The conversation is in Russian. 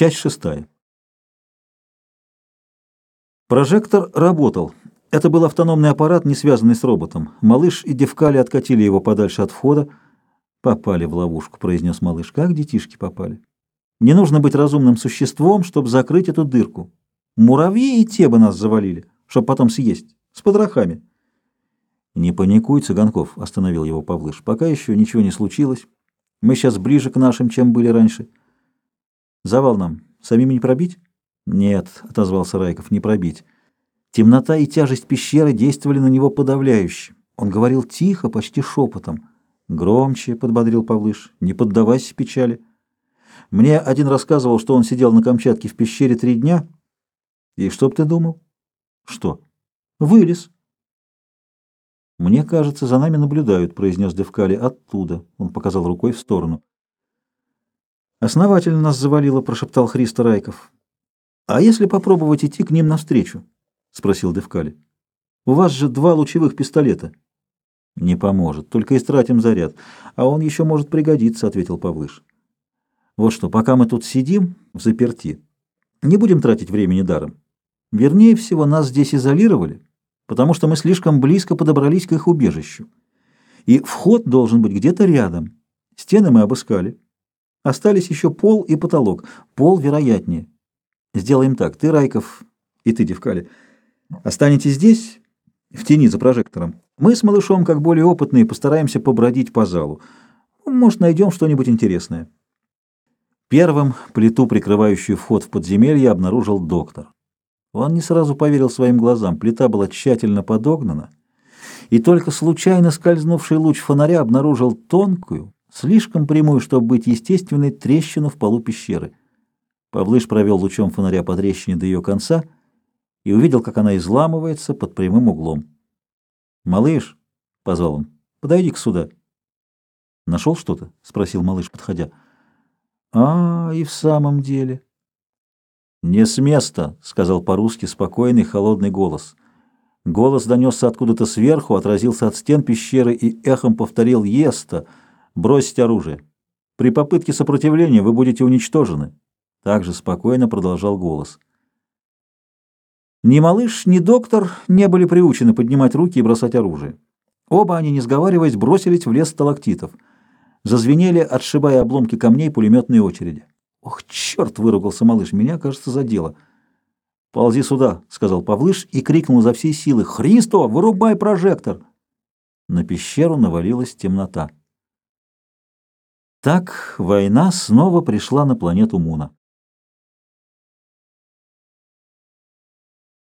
Часть шестая. Прожектор работал. Это был автономный аппарат, не связанный с роботом. Малыш и Девкали откатили его подальше от входа. «Попали в ловушку», — произнес малыш. «Как детишки попали?» «Не нужно быть разумным существом, чтобы закрыть эту дырку. Муравьи и те бы нас завалили, чтобы потом съесть. С подрохами». «Не паникуй, Цыганков», — остановил его Павлыш. «Пока еще ничего не случилось. Мы сейчас ближе к нашим, чем были раньше». «Завал нам самим не пробить?» «Нет», — отозвался Райков, — «не пробить». Темнота и тяжесть пещеры действовали на него подавляюще. Он говорил тихо, почти шепотом. «Громче», — подбодрил Павлыш, — «не поддавайся печали». Мне один рассказывал, что он сидел на Камчатке в пещере три дня. И что б ты думал? Что? Вылез. Мне кажется, за нами наблюдают, произнес Девкали. Оттуда. Он показал рукой в сторону. Основательно нас завалило, прошептал Христо Райков. А если попробовать идти к ним навстречу? Спросил Девкали. У вас же два лучевых пистолета. Не поможет, только истратим заряд. А он еще может пригодиться, ответил Павлыш. Вот что, пока мы тут сидим в заперти, не будем тратить времени даром. Вернее всего, нас здесь изолировали, потому что мы слишком близко подобрались к их убежищу. И вход должен быть где-то рядом. Стены мы обыскали. Остались еще пол и потолок. Пол вероятнее. Сделаем так. Ты, Райков, и ты, Девкали, останетесь здесь, в тени за прожектором. Мы с малышом, как более опытные, постараемся побродить по залу. Может, найдем что-нибудь интересное. Первым плиту, прикрывающую вход в подземелье, обнаружил доктор. Он не сразу поверил своим глазам. Плита была тщательно подогнана, и только случайно скользнувший луч фонаря обнаружил тонкую, слишком прямую, чтобы быть естественной, трещину в полу пещеры. Павлыш провел лучом фонаря по трещине до ее конца и увидел, как она изламывается под прямым углом. «Малыш», — позвал он, — «подойди-ка сюда». «Нашел что-то?» — спросил малыш, подходя. А, и в самом деле. Не с места, сказал по-русски спокойный холодный голос. Голос донесся откуда-то сверху, отразился от стен пещеры и эхом повторил «Еста! Бросьте оружие! При попытке сопротивления вы будете уничтожены!» Также спокойно продолжал голос. Ни малыш, ни доктор не были приучены поднимать руки и бросать оружие. Оба они, не сговариваясь, бросились в лес сталактитов — Зазвенели, отшибая обломки камней, пулеметные очереди. «Ох, черт!» — выругался малыш. «Меня, кажется, задело». «Ползи сюда!» — сказал Павлыш и крикнул за всей силы. «Христо, вырубай прожектор!» На пещеру навалилась темнота. Так война снова пришла на планету Муна.